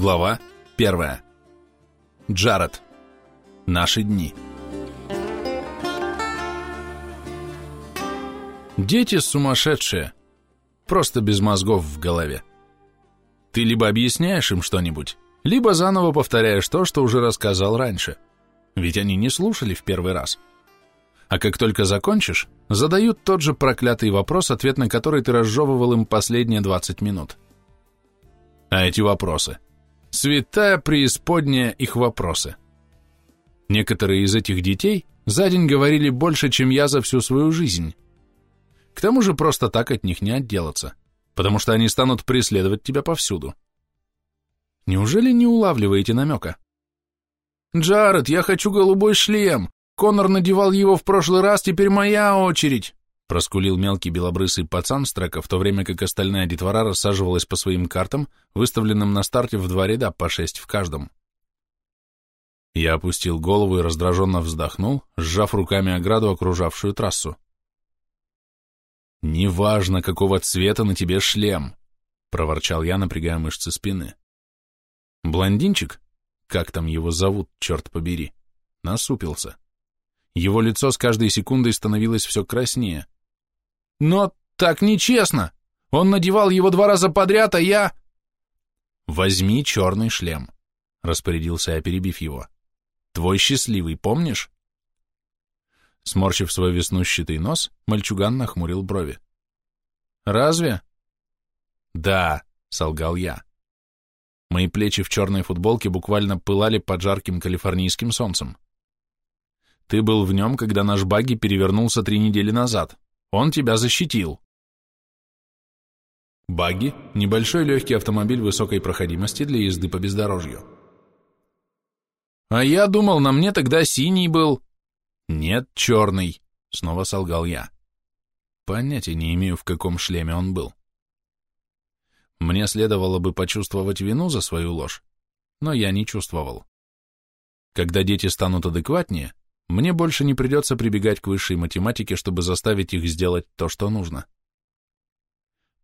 Глава 1. Джаред. Наши дни. Дети сумасшедшие. Просто без мозгов в голове. Ты либо объясняешь им что-нибудь, либо заново повторяешь то, что уже рассказал раньше. Ведь они не слушали в первый раз. А как только закончишь, задают тот же проклятый вопрос, ответ на который ты разжевывал им последние 20 минут. А эти вопросы – Святая преисподняя их вопросы. Некоторые из этих детей за день говорили больше, чем я за всю свою жизнь. К тому же просто так от них не отделаться, потому что они станут преследовать тебя повсюду. Неужели не улавливаете намека? «Джаред, я хочу голубой шлем! Конор надевал его в прошлый раз, теперь моя очередь!» Проскулил мелкий белобрысый пацан с в то время как остальная детвора рассаживалась по своим картам, выставленным на старте в два ряда, по шесть в каждом. Я опустил голову и раздраженно вздохнул, сжав руками ограду, окружавшую трассу. «Неважно, какого цвета на тебе шлем», — проворчал я, напрягая мышцы спины. Блондинчик, как там его зовут, черт побери, насупился. Его лицо с каждой секундой становилось все краснее. Но так нечестно. Он надевал его два раза подряд, а я... Возьми черный шлем, распорядился я, перебив его. Твой счастливый, помнишь? Сморщив свой веснущатый нос, мальчуган нахмурил брови. «Разве?» «Да», — солгал я. Мои плечи в черной футболке буквально пылали под жарким калифорнийским солнцем. «Ты был в нем, когда наш багги перевернулся три недели назад. Он тебя защитил. Багги – небольшой легкий автомобиль высокой проходимости для езды по бездорожью. А я думал, на мне тогда синий был. Нет, черный, снова солгал я. Понятия не имею, в каком шлеме он был. Мне следовало бы почувствовать вину за свою ложь, но я не чувствовал. Когда дети станут адекватнее, мне больше не придется прибегать к высшей математике, чтобы заставить их сделать то, что нужно.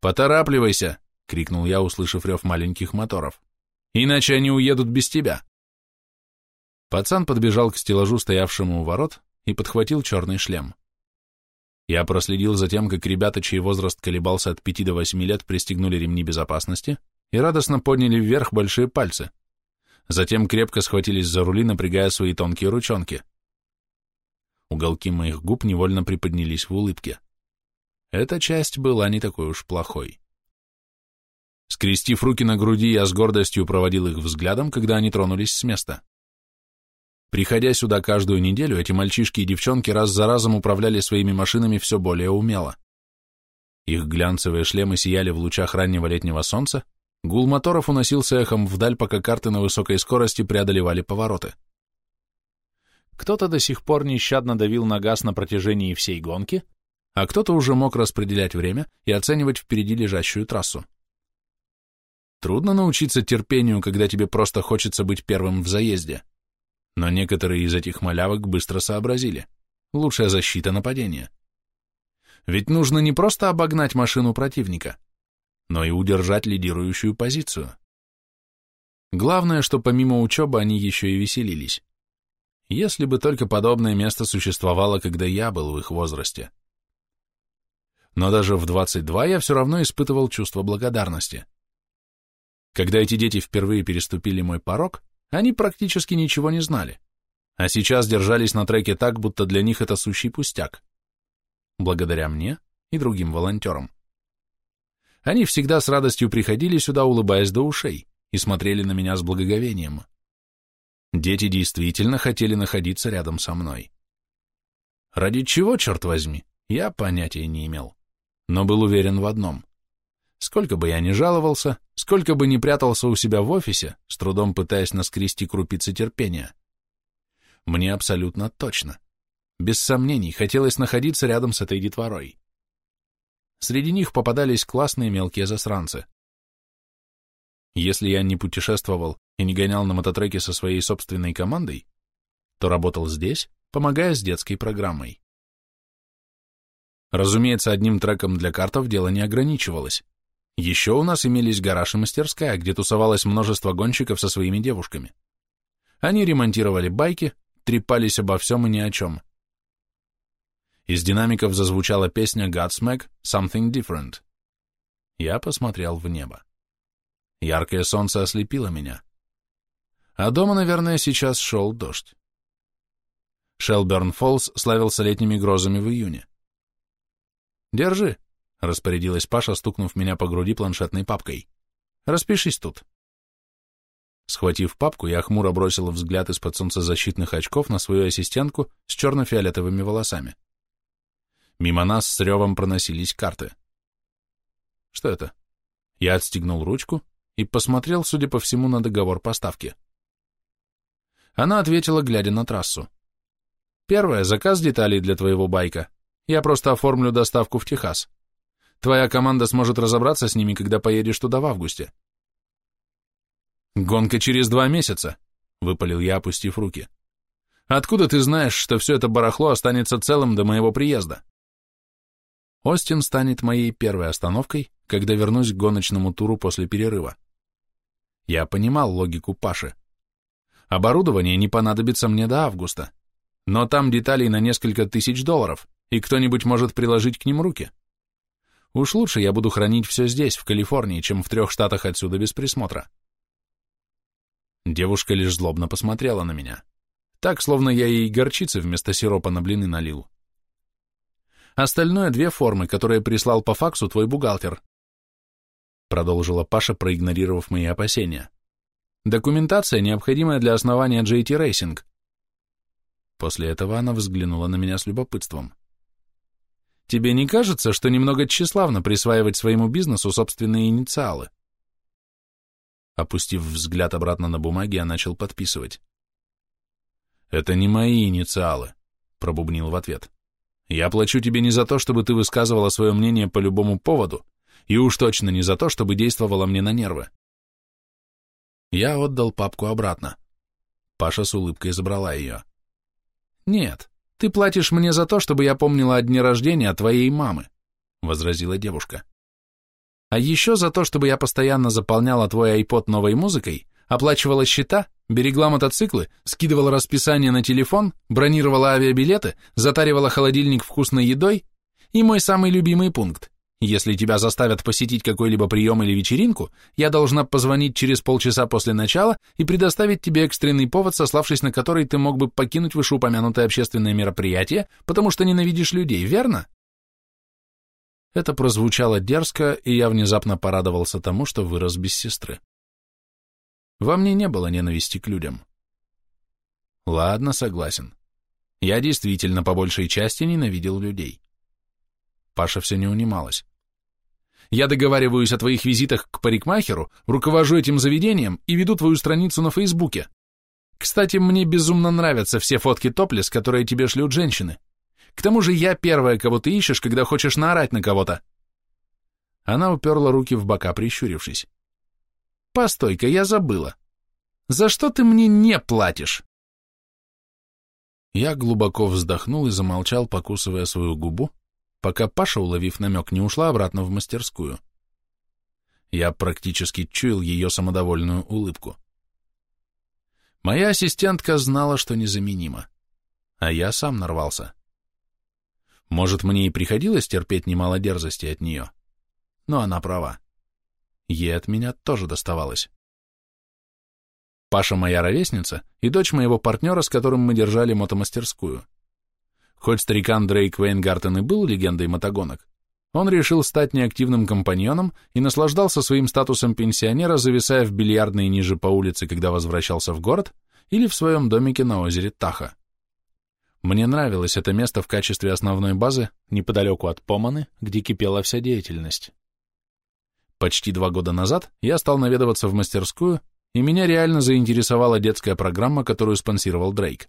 «Поторапливайся!» — крикнул я, услышав рев маленьких моторов. «Иначе они уедут без тебя!» Пацан подбежал к стеллажу, стоявшему у ворот, и подхватил черный шлем. Я проследил за тем, как ребята, чей возраст колебался от пяти до восьми лет, пристегнули ремни безопасности и радостно подняли вверх большие пальцы. Затем крепко схватились за рули, напрягая свои тонкие ручонки. Уголки моих губ невольно приподнялись в улыбке. Эта часть была не такой уж плохой. Скрестив руки на груди, я с гордостью проводил их взглядом, когда они тронулись с места. Приходя сюда каждую неделю, эти мальчишки и девчонки раз за разом управляли своими машинами все более умело. Их глянцевые шлемы сияли в лучах раннего летнего солнца, гул моторов уносился эхом вдаль, пока карты на высокой скорости преодолевали повороты. Кто-то до сих пор нещадно давил на газ на протяжении всей гонки, а кто-то уже мог распределять время и оценивать впереди лежащую трассу. Трудно научиться терпению, когда тебе просто хочется быть первым в заезде. Но некоторые из этих малявок быстро сообразили. Лучшая защита нападения. Ведь нужно не просто обогнать машину противника, но и удержать лидирующую позицию. Главное, что помимо учебы они еще и веселились. Если бы только подобное место существовало, когда я был в их возрасте. Но даже в 22 я все равно испытывал чувство благодарности. Когда эти дети впервые переступили мой порог, они практически ничего не знали, а сейчас держались на треке так, будто для них это сущий пустяк. Благодаря мне и другим волонтерам. Они всегда с радостью приходили сюда, улыбаясь до ушей, и смотрели на меня с благоговением. Дети действительно хотели находиться рядом со мной. Ради чего, черт возьми, я понятия не имел, но был уверен в одном. Сколько бы я ни жаловался, сколько бы ни прятался у себя в офисе, с трудом пытаясь наскрести крупицы терпения, мне абсолютно точно, без сомнений, хотелось находиться рядом с этой детворой. Среди них попадались классные мелкие засранцы. Если я не путешествовал и не гонял на мототреке со своей собственной командой, то работал здесь, помогая с детской программой. Разумеется, одним треком для картов дело не ограничивалось. Еще у нас имелись гараж и мастерская, где тусовалось множество гонщиков со своими девушками. Они ремонтировали байки, трепались обо всем и ни о чем. Из динамиков зазвучала песня Godsmack «Something Different». Я посмотрел в небо. Яркое солнце ослепило меня. А дома, наверное, сейчас шел дождь. Шелберн Фоллс славился летними грозами в июне. «Держи», — распорядилась Паша, стукнув меня по груди планшетной папкой. «Распишись тут». Схватив папку, я хмуро бросил взгляд из-под солнцезащитных очков на свою ассистентку с черно-фиолетовыми волосами. Мимо нас с ревом проносились карты. Что это? Я отстегнул ручку и посмотрел, судя по всему, на договор поставки. Она ответила, глядя на трассу. Первое — заказ деталей для твоего байка. Я просто оформлю доставку в Техас. Твоя команда сможет разобраться с ними, когда поедешь туда в августе. «Гонка через два месяца», — выпалил я, опустив руки. «Откуда ты знаешь, что все это барахло останется целым до моего приезда?» Остин станет моей первой остановкой, когда вернусь к гоночному туру после перерыва. Я понимал логику Паши. Оборудование не понадобится мне до августа, но там деталей на несколько тысяч долларов, и кто-нибудь может приложить к ним руки. Уж лучше я буду хранить все здесь, в Калифорнии, чем в трех штатах отсюда без присмотра. Девушка лишь злобно посмотрела на меня. Так, словно я ей горчицы вместо сиропа на блины налил. Остальное две формы, которые прислал по факсу твой бухгалтер. Продолжила Паша, проигнорировав мои опасения. Документация, необходимая для основания JT Racing. После этого она взглянула на меня с любопытством. Тебе не кажется, что немного тщеславно присваивать своему бизнесу собственные инициалы? Опустив взгляд обратно на бумаги, я начал подписывать. «Это не мои инициалы», — пробубнил в ответ. «Я плачу тебе не за то, чтобы ты высказывала свое мнение по любому поводу, и уж точно не за то, чтобы действовала мне на нервы». Я отдал папку обратно. Паша с улыбкой забрала ее. «Нет, ты платишь мне за то, чтобы я помнила о дне рождения твоей мамы», — возразила девушка. А еще за то, чтобы я постоянно заполняла твой iPod новой музыкой, оплачивала счета, берегла мотоциклы, скидывала расписание на телефон, бронировала авиабилеты, затаривала холодильник вкусной едой и мой самый любимый пункт. Если тебя заставят посетить какой-либо прием или вечеринку, я должна позвонить через полчаса после начала и предоставить тебе экстренный повод, сославшись на который ты мог бы покинуть вышеупомянутое общественное мероприятие, потому что ненавидишь людей, верно? Это прозвучало дерзко, и я внезапно порадовался тому, что вырос без сестры. Во мне не было ненависти к людям. Ладно, согласен. Я действительно по большей части ненавидел людей. Паша все не унималась. Я договариваюсь о твоих визитах к парикмахеру, руковожу этим заведением и веду твою страницу на Фейсбуке. Кстати, мне безумно нравятся все фотки топлес, которые тебе шлют женщины. К тому же я первая, кого ты ищешь, когда хочешь наорать на кого-то. Она уперла руки в бока, прищурившись. Постой-ка, я забыла. За что ты мне не платишь? Я глубоко вздохнул и замолчал, покусывая свою губу, пока Паша, уловив намек, не ушла обратно в мастерскую. Я практически чуял ее самодовольную улыбку. Моя ассистентка знала, что незаменима, а я сам нарвался. Может, мне и приходилось терпеть немало дерзости от нее, но она права. Ей от меня тоже доставалось. Паша моя ровесница и дочь моего партнера, с которым мы держали мотомастерскую. Хоть старикан Дрейк Вейнгартен и был легендой мотогонок, он решил стать неактивным компаньоном и наслаждался своим статусом пенсионера, зависая в бильярдной ниже по улице, когда возвращался в город, или в своем домике на озере Таха. Мне нравилось это место в качестве основной базы, неподалеку от Поманы, где кипела вся деятельность. Почти два года назад я стал наведываться в мастерскую, и меня реально заинтересовала детская программа, которую спонсировал Дрейк.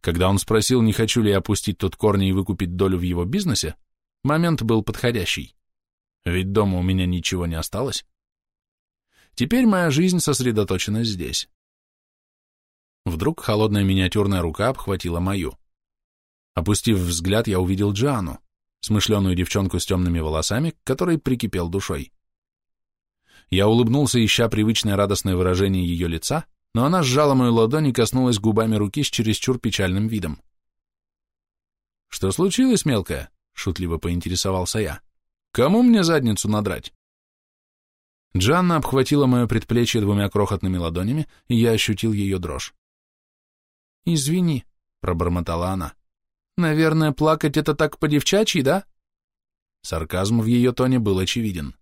Когда он спросил, не хочу ли я опустить тут корни и выкупить долю в его бизнесе, момент был подходящий. Ведь дома у меня ничего не осталось. Теперь моя жизнь сосредоточена здесь. Вдруг холодная миниатюрная рука обхватила мою. Опустив взгляд, я увидел Джану, смышленую девчонку с темными волосами, к которой прикипел душой. Я улыбнулся, ища привычное радостное выражение ее лица, но она сжала мою ладонь и коснулась губами руки с чересчур печальным видом. «Что случилось, мелкая?» — шутливо поинтересовался я. «Кому мне задницу надрать?» Джанна обхватила мое предплечье двумя крохотными ладонями, и я ощутил ее дрожь. «Извини», — пробормотала она. «Наверное, плакать — это так по-девчачьи, да?» Сарказм в ее тоне был очевиден.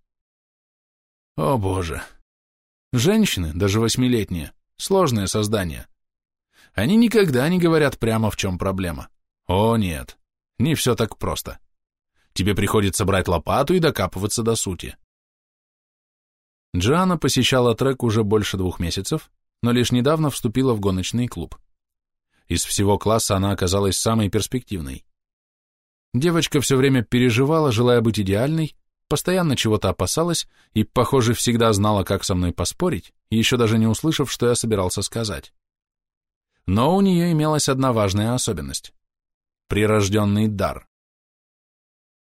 «О, боже! Женщины, даже восьмилетние, сложное создание. Они никогда не говорят прямо, в чем проблема. О, нет, не все так просто. Тебе приходится брать лопату и докапываться до сути. Джоанна посещала трек уже больше двух месяцев, но лишь недавно вступила в гоночный клуб. Из всего класса она оказалась самой перспективной. Девочка все время переживала, желая быть идеальной, постоянно чего-то опасалась и, похоже, всегда знала, как со мной поспорить, еще даже не услышав, что я собирался сказать. Но у нее имелась одна важная особенность — прирожденный дар.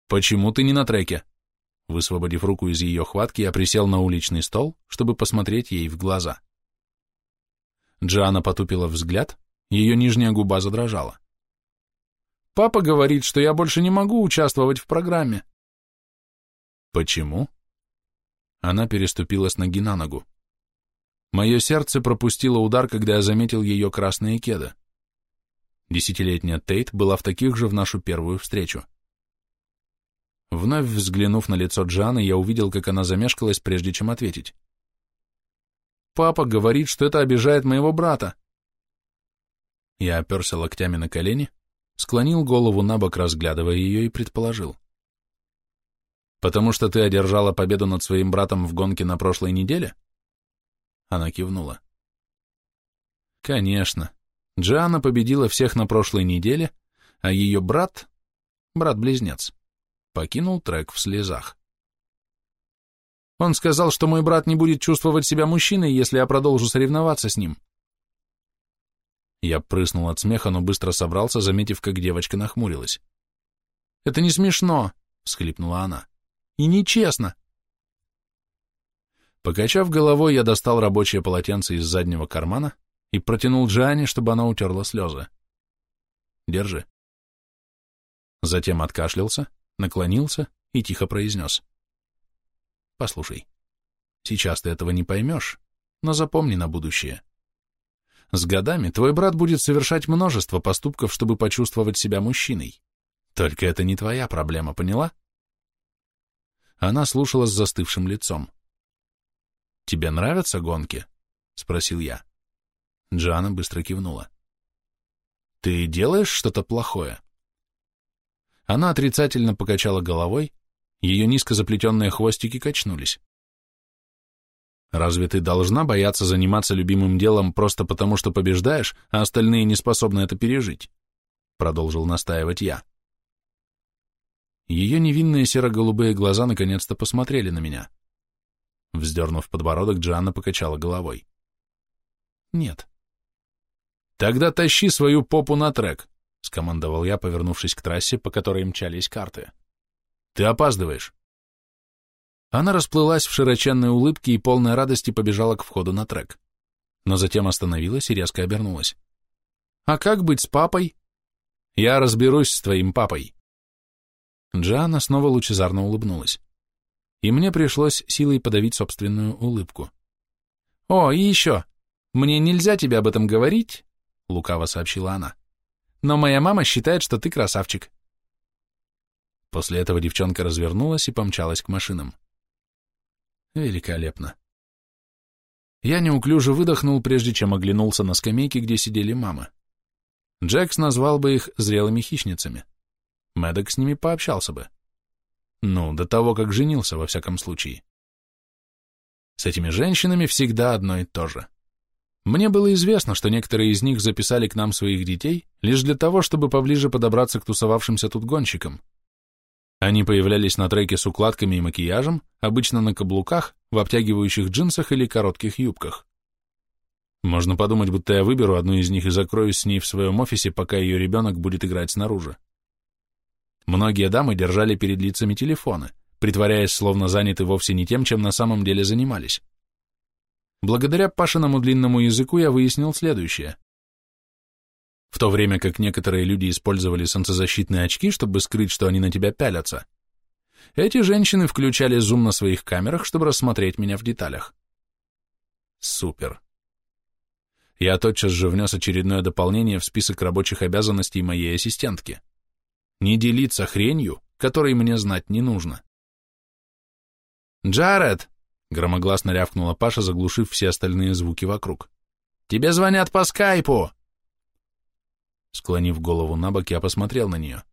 «Почему ты не на треке?» Высвободив руку из ее хватки, я присел на уличный стол, чтобы посмотреть ей в глаза. Джиана потупила взгляд, ее нижняя губа задрожала. «Папа говорит, что я больше не могу участвовать в программе». «Почему?» Она переступила с ноги на ногу. Мое сердце пропустило удар, когда я заметил ее красные кеды. Десятилетняя Тейт была в таких же в нашу первую встречу. Вновь взглянув на лицо Джаны, я увидел, как она замешкалась, прежде чем ответить. «Папа говорит, что это обижает моего брата». Я оперся локтями на колени, склонил голову на бок, разглядывая ее, и предположил. «Потому что ты одержала победу над своим братом в гонке на прошлой неделе?» Она кивнула. «Конечно. Джиана победила всех на прошлой неделе, а ее брат — брат-близнец покинул трек в слезах. Он сказал, что мой брат не будет чувствовать себя мужчиной, если я продолжу соревноваться с ним. Я прыснул от смеха, но быстро собрался, заметив, как девочка нахмурилась. «Это не смешно», — всхлипнула она. «И нечестно». Покачав головой, я достал рабочее полотенце из заднего кармана и протянул Джиане, чтобы она утерла слезы. «Держи». Затем откашлялся, наклонился и тихо произнес. «Послушай, сейчас ты этого не поймешь, но запомни на будущее. С годами твой брат будет совершать множество поступков, чтобы почувствовать себя мужчиной. Только это не твоя проблема, поняла?» Она слушала с застывшим лицом. «Тебе нравятся гонки?» — спросил я. Джана быстро кивнула. «Ты делаешь что-то плохое?» Она отрицательно покачала головой, ее низко заплетенные хвостики качнулись. «Разве ты должна бояться заниматься любимым делом просто потому, что побеждаешь, а остальные не способны это пережить?» Продолжил настаивать я. Ее невинные серо-голубые глаза наконец-то посмотрели на меня. Вздернув подбородок, Джанна покачала головой. «Нет». «Тогда тащи свою попу на трек. — скомандовал я, повернувшись к трассе, по которой мчались карты. «Ты опаздываешь». Она расплылась в широченной улыбке и полной радости побежала к входу на трек. Но затем остановилась и резко обернулась. «А как быть с папой?» «Я разберусь с твоим папой». Джоанна снова лучезарно улыбнулась. И мне пришлось силой подавить собственную улыбку. «О, и еще! Мне нельзя тебе об этом говорить?» — лукаво сообщила она но моя мама считает, что ты красавчик. После этого девчонка развернулась и помчалась к машинам. Великолепно. Я неуклюже выдохнул, прежде чем оглянулся на скамейки, где сидели мамы. Джекс назвал бы их зрелыми хищницами. Мэддок с ними пообщался бы. Ну, до того, как женился, во всяком случае. С этими женщинами всегда одно и то же. Мне было известно, что некоторые из них записали к нам своих детей лишь для того, чтобы поближе подобраться к тусовавшимся тут гонщикам. Они появлялись на треке с укладками и макияжем, обычно на каблуках, в обтягивающих джинсах или коротких юбках. Можно подумать, будто я выберу одну из них и закроюсь с ней в своем офисе, пока ее ребенок будет играть снаружи. Многие дамы держали перед лицами телефоны, притворяясь, словно заняты вовсе не тем, чем на самом деле занимались. Благодаря Пашиному длинному языку я выяснил следующее. В то время как некоторые люди использовали солнцезащитные очки, чтобы скрыть, что они на тебя пялятся, эти женщины включали зум на своих камерах, чтобы рассмотреть меня в деталях. Супер. Я тотчас же внес очередное дополнение в список рабочих обязанностей моей ассистентки. Не делиться хренью, которой мне знать не нужно. «Джаред!» — громогласно рявкнула Паша, заглушив все остальные звуки вокруг. «Тебе звонят по скайпу!» Склонив голову на бок, я посмотрел на нее.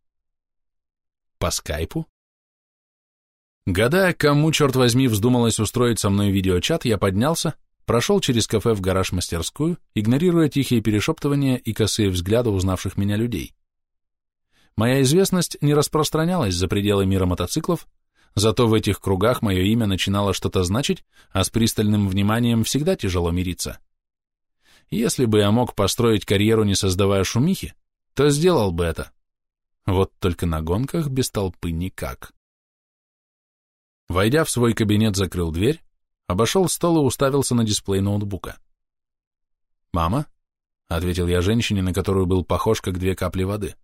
«По скайпу?» Гадая, кому, черт возьми, вздумалось устроить со мной видеочат, я поднялся, прошел через кафе в гараж-мастерскую, игнорируя тихие перешептывания и косые взгляды узнавших меня людей. Моя известность не распространялась за пределы мира мотоциклов, зато в этих кругах мое имя начинало что-то значить, а с пристальным вниманием всегда тяжело мириться. Если бы я мог построить карьеру, не создавая шумихи, то сделал бы это. Вот только на гонках без толпы никак. Войдя в свой кабинет, закрыл дверь, обошел стол и уставился на дисплей ноутбука. «Мама?» — ответил я женщине, на которую был похож, как две капли воды.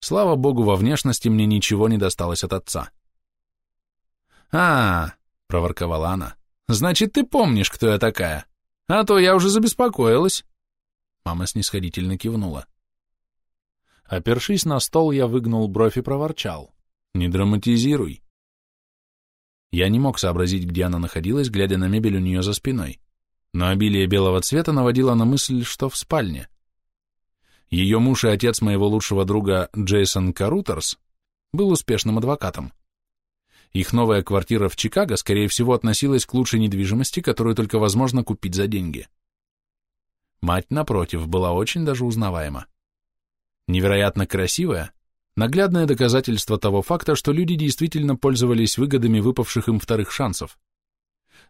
Слава богу, во внешности мне ничего не досталось от отца. «А, -а, -а — проворковала она, — значит, ты помнишь, кто я такая? А то я уже забеспокоилась». Мама снисходительно кивнула. Опершись на стол, я выгнул бровь и проворчал. «Не драматизируй. Я не мог сообразить, где она находилась, глядя на мебель у нее за спиной, но обилие белого цвета наводило на мысль, что в спальне. Ее муж и отец моего лучшего друга Джейсон Карутерс был успешным адвокатом. Их новая квартира в Чикаго, скорее всего, относилась к лучшей недвижимости, которую только возможно купить за деньги. Мать, напротив, была очень даже узнаваема. Невероятно красивая, Наглядное доказательство того факта, что люди действительно пользовались выгодами выпавших им вторых шансов.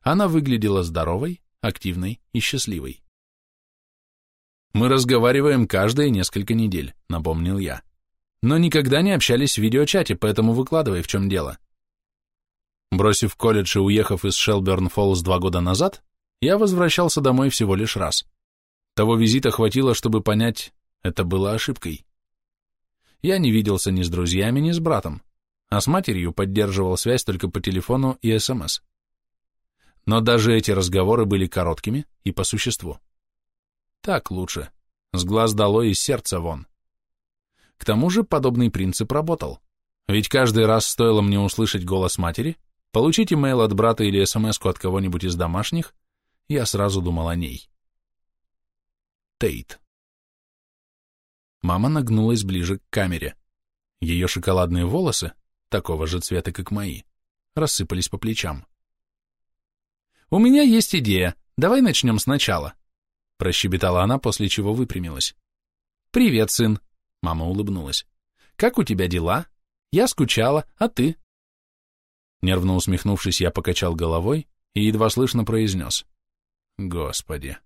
Она выглядела здоровой, активной и счастливой. «Мы разговариваем каждые несколько недель», — напомнил я. «Но никогда не общались в видеочате, поэтому выкладывай, в чем дело». Бросив колледж и уехав из Шелберн-Фоллс два года назад, я возвращался домой всего лишь раз. Того визита хватило, чтобы понять, это было ошибкой я не виделся ни с друзьями, ни с братом, а с матерью поддерживал связь только по телефону и СМС. Но даже эти разговоры были короткими и по существу. Так лучше. С глаз долой и сердца вон. К тому же подобный принцип работал. Ведь каждый раз стоило мне услышать голос матери, получить имейл от брата или смс от кого-нибудь из домашних, я сразу думал о ней. Тейт. Мама нагнулась ближе к камере. Ее шоколадные волосы, такого же цвета, как мои, рассыпались по плечам. «У меня есть идея. Давай начнем сначала», — прощебетала она, после чего выпрямилась. «Привет, сын», — мама улыбнулась. «Как у тебя дела? Я скучала, а ты?» Нервно усмехнувшись, я покачал головой и едва слышно произнес. «Господи!»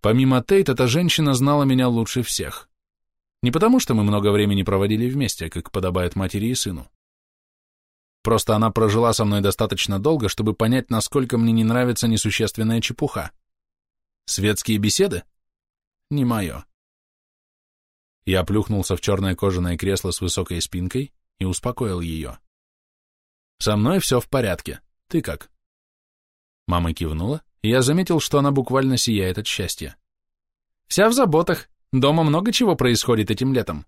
Помимо Тейт, эта женщина знала меня лучше всех. Не потому, что мы много времени проводили вместе, как подобает матери и сыну. Просто она прожила со мной достаточно долго, чтобы понять, насколько мне не нравится несущественная чепуха. Светские беседы? Не мое. Я плюхнулся в черное кожаное кресло с высокой спинкой и успокоил ее. «Со мной все в порядке. Ты как?» Мама кивнула, я заметил, что она буквально сияет от счастья. «Вся в заботах. Дома много чего происходит этим летом».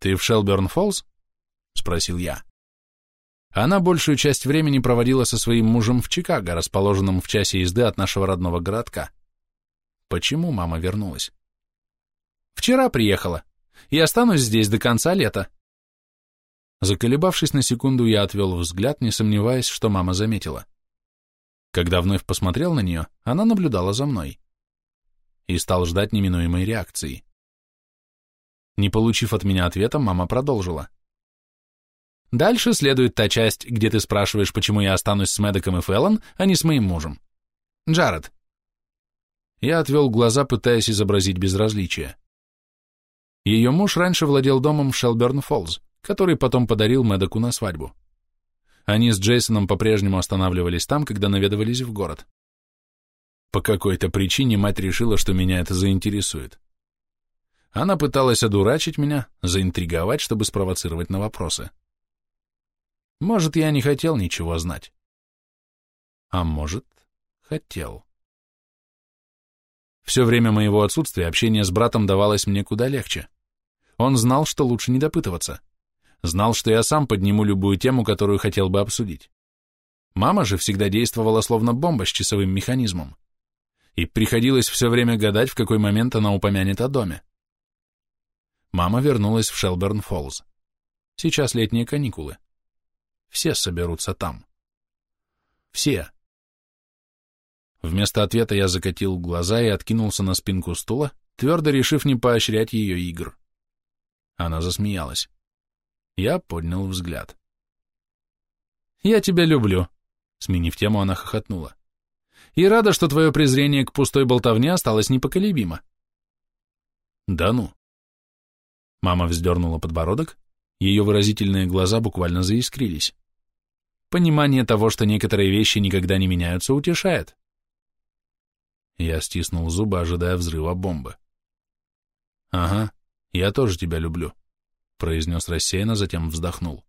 «Ты в Шелберн-Фоллс?» — спросил я. Она большую часть времени проводила со своим мужем в Чикаго, расположенном в часе езды от нашего родного городка. Почему мама вернулась? «Вчера приехала. И останусь здесь до конца лета». Заколебавшись на секунду, я отвел взгляд, не сомневаясь, что мама заметила. Когда вновь посмотрел на нее, она наблюдала за мной и стал ждать неминуемой реакции. Не получив от меня ответа, мама продолжила. Дальше следует та часть, где ты спрашиваешь, почему я останусь с Мэддоком и Феллон, а не с моим мужем. Джаред. Я отвел глаза, пытаясь изобразить безразличие. Ее муж раньше владел домом в Шелберн-Фоллз, который потом подарил Мэдоку на свадьбу. Они с Джейсоном по-прежнему останавливались там, когда наведывались в город. По какой-то причине мать решила, что меня это заинтересует. Она пыталась одурачить меня, заинтриговать, чтобы спровоцировать на вопросы. Может, я не хотел ничего знать. А может, хотел. Все время моего отсутствия общение с братом давалось мне куда легче. Он знал, что лучше не допытываться. Знал, что я сам подниму любую тему, которую хотел бы обсудить. Мама же всегда действовала словно бомба с часовым механизмом. И приходилось все время гадать, в какой момент она упомянет о доме. Мама вернулась в Шелберн-Фоллз. Сейчас летние каникулы. Все соберутся там. Все. Вместо ответа я закатил глаза и откинулся на спинку стула, твердо решив не поощрять ее игр. Она засмеялась. Я поднял взгляд. «Я тебя люблю», — сменив тему, она хохотнула. «И рада, что твое презрение к пустой болтовне осталось непоколебимо». «Да ну». Мама вздернула подбородок, ее выразительные глаза буквально заискрились. Понимание того, что некоторые вещи никогда не меняются, утешает. Я стиснул зубы, ожидая взрыва бомбы. «Ага, я тоже тебя люблю», — произнес рассеянно, затем вздохнул.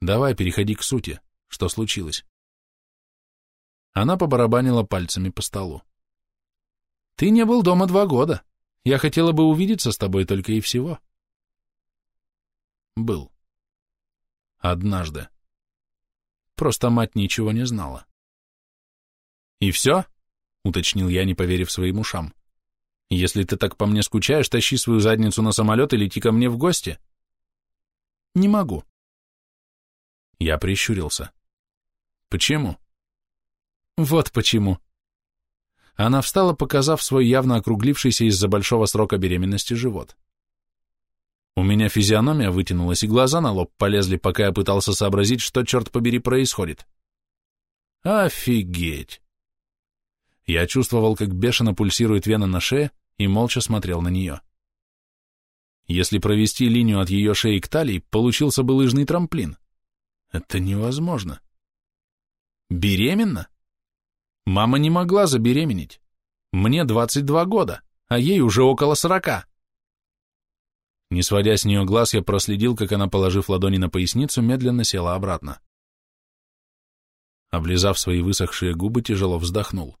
«Давай, переходи к сути. Что случилось?» Она побарабанила пальцами по столу. «Ты не был дома два года. Я хотела бы увидеться с тобой только и всего». «Был. Однажды. Просто мать ничего не знала». «И все?» — уточнил я, не поверив своим ушам. Если ты так по мне скучаешь, тащи свою задницу на самолет и лети ко мне в гости. Не могу. Я прищурился. Почему? Вот почему. Она встала, показав свой явно округлившийся из-за большого срока беременности живот. У меня физиономия вытянулась, и глаза на лоб полезли, пока я пытался сообразить, что, черт побери, происходит. Офигеть! Я чувствовал, как бешено пульсирует вена на шее, и молча смотрел на нее. Если провести линию от ее шеи к талии, получился бы лыжный трамплин. Это невозможно. Беременна? Мама не могла забеременеть. Мне 22 года, а ей уже около 40. Не сводя с нее глаз, я проследил, как она, положив ладони на поясницу, медленно села обратно. Облизав свои высохшие губы, тяжело вздохнул.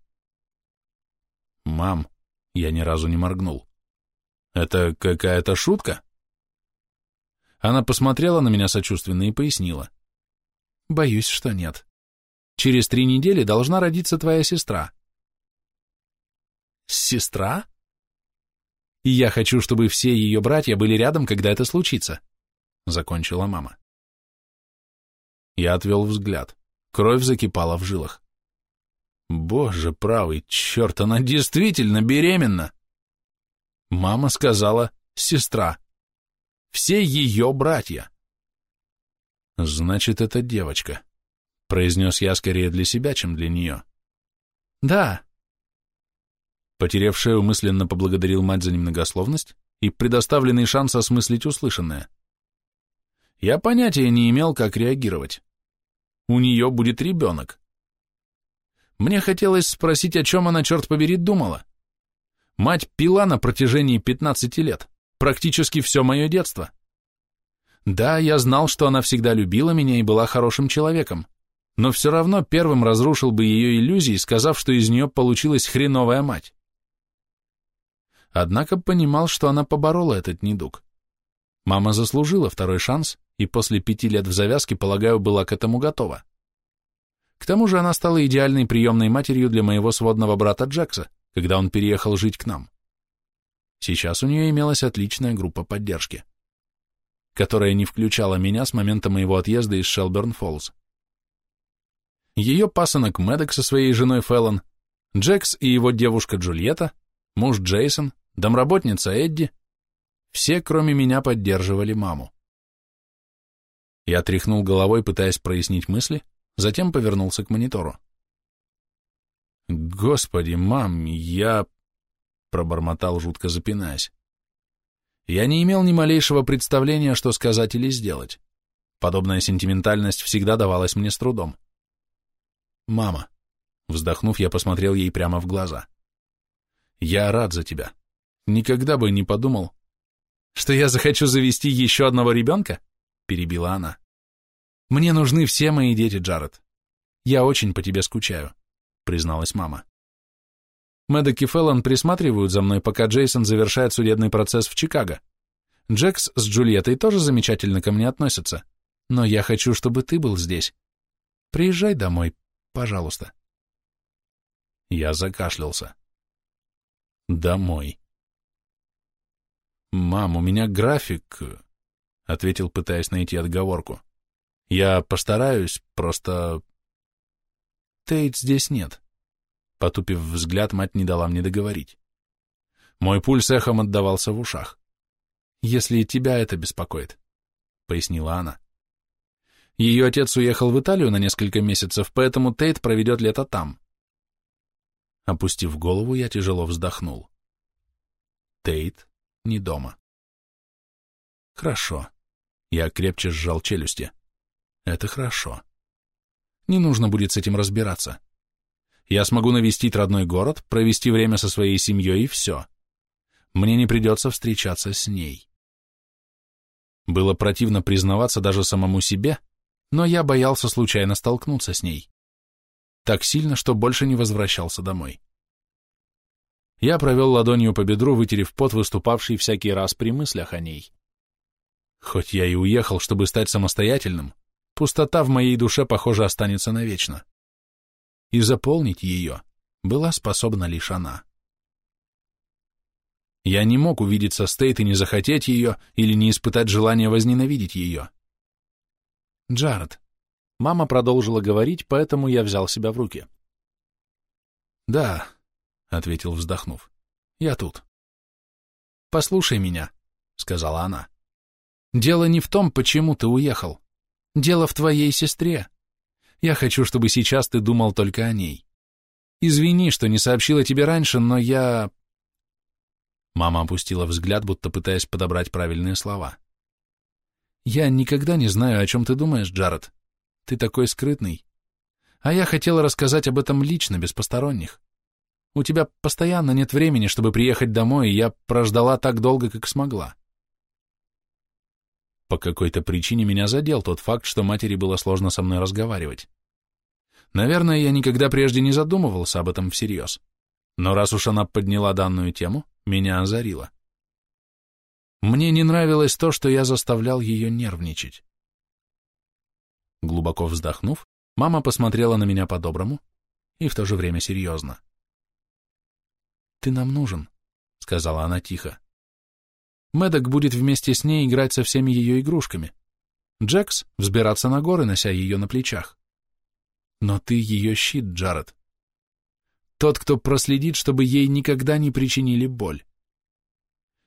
«Мам, я ни разу не моргнул. «Это какая-то шутка?» Она посмотрела на меня сочувственно и пояснила. «Боюсь, что нет. Через три недели должна родиться твоя сестра». «Сестра?» «И я хочу, чтобы все ее братья были рядом, когда это случится», — закончила мама. Я отвел взгляд. Кровь закипала в жилах. Боже правый, черт, она действительно беременна. Мама сказала, сестра. Все ее братья. Значит, это девочка, произнес я скорее для себя, чем для нее. Да. Потеряв шею, мысленно поблагодарил мать за немногословность и предоставленный шанс осмыслить услышанное. Я понятия не имел, как реагировать. У нее будет ребенок. Мне хотелось спросить, о чем она, черт побери, думала. Мать пила на протяжении 15 лет, практически все мое детство. Да, я знал, что она всегда любила меня и была хорошим человеком, но все равно первым разрушил бы ее иллюзии, сказав, что из нее получилась хреновая мать. Однако понимал, что она поборола этот недуг. Мама заслужила второй шанс, и после пяти лет в завязке, полагаю, была к этому готова. К тому же она стала идеальной приемной матерью для моего сводного брата Джекса, когда он переехал жить к нам. Сейчас у нее имелась отличная группа поддержки, которая не включала меня с момента моего отъезда из Шелберн-Фоллз. Ее пасынок Мэддок со своей женой Феллон, Джекс и его девушка Джульетта, муж Джейсон, домработница Эдди, все, кроме меня, поддерживали маму. Я тряхнул головой, пытаясь прояснить мысли, затем повернулся к монитору. «Господи, мам, я...» — пробормотал, жутко запинаясь. Я не имел ни малейшего представления, что сказать или сделать. Подобная сентиментальность всегда давалась мне с трудом. «Мама», — вздохнув, я посмотрел ей прямо в глаза. «Я рад за тебя. Никогда бы не подумал...» «Что я захочу завести еще одного ребенка?» — перебила она. «Мне нужны все мои дети, Джаред. Я очень по тебе скучаю», — призналась мама. Мэддок и Феллон присматривают за мной, пока Джейсон завершает судебный процесс в Чикаго. Джекс с Джульеттой тоже замечательно ко мне относятся. Но я хочу, чтобы ты был здесь. Приезжай домой, пожалуйста. Я закашлялся. Домой. «Мам, у меня график», — ответил, пытаясь найти отговорку. «Я постараюсь, просто...» «Тейт здесь нет. Потупив взгляд, мать не дала мне договорить. Мой пульс эхом отдавался в ушах. «Если тебя это беспокоит», — пояснила она. Ее отец уехал в Италию на несколько месяцев, поэтому Тейт проведет лето там. Опустив голову, я тяжело вздохнул. Тейт не дома. Хорошо. Я крепче сжал челюсти. Это хорошо. Не нужно будет с этим разбираться. Я смогу навестить родной город, провести время со своей семьей и все. Мне не придется встречаться с ней. Было противно признаваться даже самому себе, но я боялся случайно столкнуться с ней. Так сильно, что больше не возвращался домой. Я провел ладонью по бедру, вытерев пот, выступавший всякий раз при мыслях о ней. Хоть я и уехал, чтобы стать самостоятельным, пустота в моей душе, похоже, останется навечно и заполнить ее была способна лишь она. Я не мог увидеться с Тейт и не захотеть ее или не испытать желания возненавидеть ее. Джаред. Мама продолжила говорить, поэтому я взял себя в руки. «Да», — ответил, вздохнув, — «я тут». «Послушай меня», — сказала она. «Дело не в том, почему ты уехал. Дело в твоей сестре. Я хочу, чтобы сейчас ты думал только о ней. Извини, что не сообщила тебе раньше, но я...» Мама опустила взгляд, будто пытаясь подобрать правильные слова. «Я никогда не знаю, о чем ты думаешь, Джаред. Ты такой скрытный. А я хотела рассказать об этом лично, без посторонних. У тебя постоянно нет времени, чтобы приехать домой, и я прождала так долго, как смогла. По какой-то причине меня задел тот факт, что матери было сложно со мной разговаривать. Наверное, я никогда прежде не задумывался об этом всерьез. Но раз уж она подняла данную тему, меня озарило. Мне не нравилось то, что я заставлял ее нервничать. Глубоко вздохнув, мама посмотрела на меня по-доброму и в то же время серьезно. «Ты нам нужен», — сказала она тихо. Мэддок будет вместе с ней играть со всеми ее игрушками. Джекс — взбираться на горы, нося ее на плечах. Но ты ее щит, Джаред. Тот, кто проследит, чтобы ей никогда не причинили боль.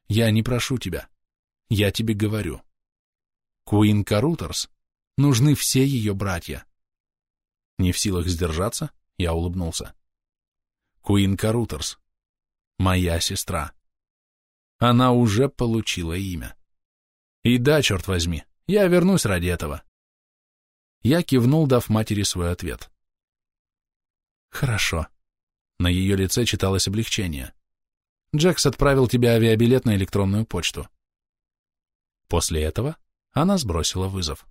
Я не прошу тебя. Я тебе говорю. Куин Карутерс нужны все ее братья. Не в силах сдержаться, я улыбнулся. Куин Карутерс. Моя сестра. Она уже получила имя. И да, черт возьми, я вернусь ради этого. Я кивнул, дав матери свой ответ. Хорошо. На ее лице читалось облегчение. Джекс отправил тебе авиабилет на электронную почту. После этого она сбросила вызов.